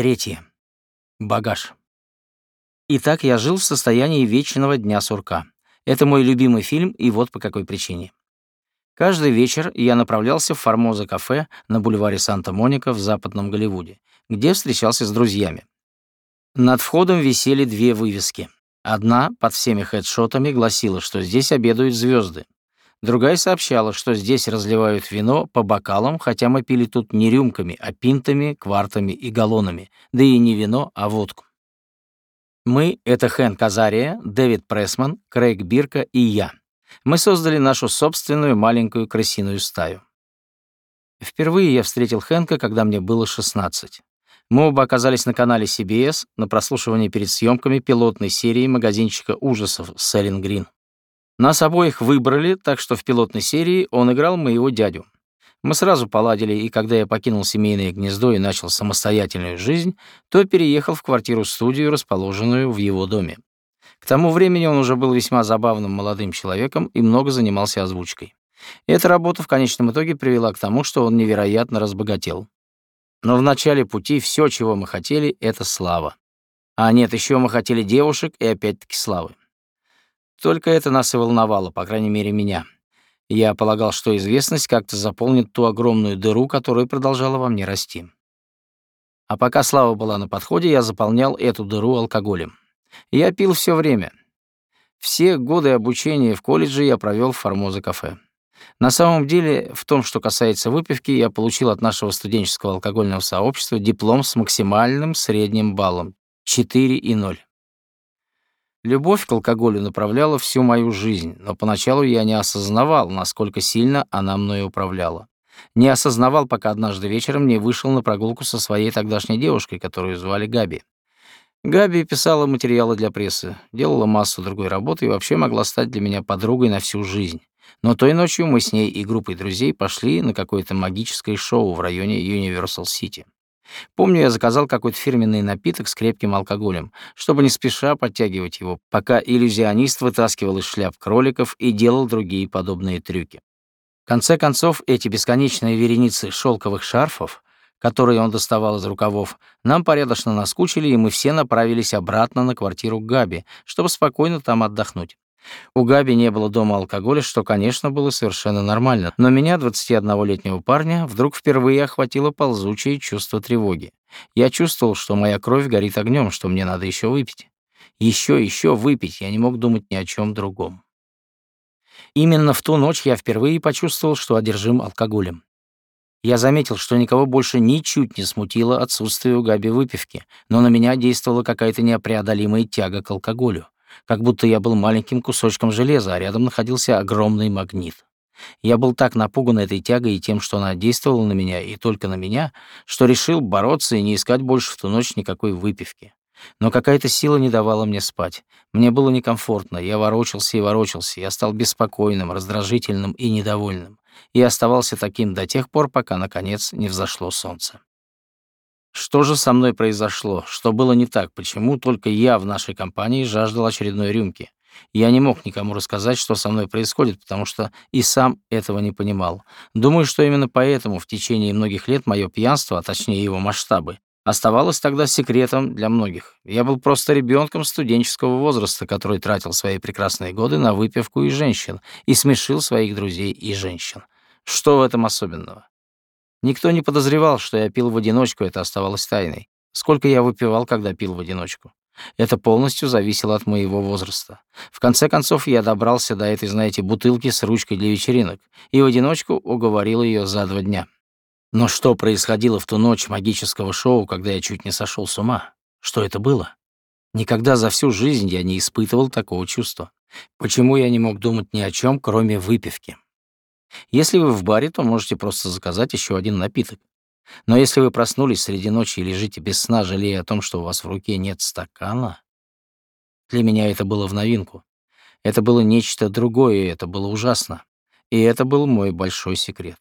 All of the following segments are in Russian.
Третье. Багаж. Итак, я жил в состоянии вечного дня сурка. Это мой любимый фильм, и вот по какой причине. Каждый вечер я направлялся в Формоза кафе на бульваре Санта-Моника в западном Голливуде, где встречался с друзьями. Над входом висели две вывески. Одна под всеми хедшотами гласила, что здесь обедают звезды. Другая сообщала, что здесь разливают вино по бокалам, хотя мы пили тут не рюмками, а пинтами, квартами и галлонами, да и не вино, а водку. Мы — это Хэн Казария, Дэвид Прессман, Крейг Бирка и я. Мы создали нашу собственную маленькую крысиную стаю. Впервые я встретил Хэнка, когда мне было 16. Мы оба оказались на канале CBS на прослушивании перед съемками пилотной серии магазинчика ужасов Селлин Грин. Нас обоих выбрали, так что в пилотной серии он играл моего дядю. Мы сразу поладили, и когда я покинул семейное гнездо и начал самостоятельную жизнь, то переехал в квартиру-студию, расположенную в его доме. К тому времени он уже был весьма забавным молодым человеком и много занимался озвучкой. Эта работа в конечном итоге привела к тому, что он невероятно разбогател. Но в начале пути все, чего мы хотели, — это слава. А нет, еще мы хотели девушек и опять-таки славы. Только это нас и волновало, по крайней мере, меня. Я полагал, что известность как-то заполнит ту огромную дыру, которая продолжала во мне расти. А пока слава была на подходе, я заполнял эту дыру алкоголем. Я пил все время. Все годы обучения в колледже я провел в Формоза кафе. На самом деле, в том, что касается выпивки, я получил от нашего студенческого алкогольного сообщества диплом с максимальным средним баллом 4 и 0. Любовь к алкоголю направляла всю мою жизнь, но поначалу я не осознавал, насколько сильно она мной управляла. Не осознавал, пока однажды вечером не вышел на прогулку со своей тогдашней девушкой, которую звали Габи. Габи писала материалы для прессы, делала массу другой работы и вообще могла стать для меня подругой на всю жизнь. Но той ночью мы с ней и группой друзей пошли на какое-то магическое шоу в районе Universal City. Помню, я заказал какой-то фирменный напиток с крепким алкоголем, чтобы не спеша подтягивать его, пока иллюзионист вытаскивал из шляп кроликов и делал другие подобные трюки. В конце концов, эти бесконечные вереницы шелковых шарфов, которые он доставал из рукавов, нам порядочно наскучили, и мы все направились обратно на квартиру Габи, чтобы спокойно там отдохнуть. У Габи не было дома алкоголя, что, конечно, было совершенно нормально, но меня, 21-летнего парня, вдруг впервые охватило ползучее чувство тревоги. Я чувствовал, что моя кровь горит огнем, что мне надо еще выпить. Еще, еще выпить, я не мог думать ни о чем другом. Именно в ту ночь я впервые почувствовал, что одержим алкоголем. Я заметил, что никого больше ничуть не смутило отсутствие у Габи выпивки, но на меня действовала какая-то непреодолимая тяга к алкоголю как будто я был маленьким кусочком железа, а рядом находился огромный магнит. Я был так напуган этой тягой и тем, что она действовала на меня и только на меня, что решил бороться и не искать больше в ту ночь никакой выпивки. Но какая-то сила не давала мне спать. Мне было некомфортно, я ворочался и ворочался, я стал беспокойным, раздражительным и недовольным. И оставался таким до тех пор, пока, наконец, не взошло солнце. Что же со мной произошло? Что было не так? Почему только я в нашей компании жаждал очередной рюмки? Я не мог никому рассказать, что со мной происходит, потому что и сам этого не понимал. Думаю, что именно поэтому в течение многих лет мое пьянство, а точнее его масштабы, оставалось тогда секретом для многих. Я был просто ребенком студенческого возраста, который тратил свои прекрасные годы на выпивку и женщин, и смешил своих друзей и женщин. Что в этом особенного? Никто не подозревал, что я пил в одиночку, это оставалось тайной. Сколько я выпивал, когда пил в одиночку? Это полностью зависело от моего возраста. В конце концов, я добрался до этой, знаете, бутылки с ручкой для вечеринок и в одиночку уговорил ее за два дня. Но что происходило в ту ночь магического шоу, когда я чуть не сошел с ума? Что это было? Никогда за всю жизнь я не испытывал такого чувства. Почему я не мог думать ни о чем, кроме выпивки? Если вы в баре, то можете просто заказать еще один напиток. Но если вы проснулись среди ночи и лежите без сна, жалея о том, что у вас в руке нет стакана, для меня это было в новинку. Это было нечто другое, и это было ужасно. И это был мой большой секрет.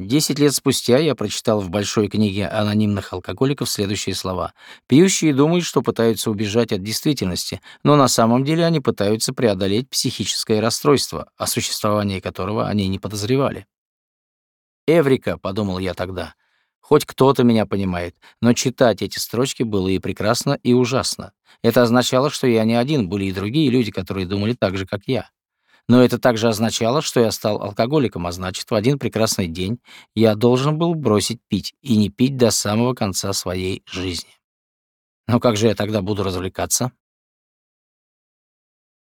Десять лет спустя я прочитал в большой книге анонимных алкоголиков следующие слова. «Пьющие думают, что пытаются убежать от действительности, но на самом деле они пытаются преодолеть психическое расстройство, о существовании которого они не подозревали». «Эврика», — подумал я тогда, Хоть кто-то меня понимает, но читать эти строчки было и прекрасно, и ужасно. Это означало, что я не один, были и другие люди, которые думали так же, как я. Но это также означало, что я стал алкоголиком, а значит, в один прекрасный день я должен был бросить пить и не пить до самого конца своей жизни. Но как же я тогда буду развлекаться?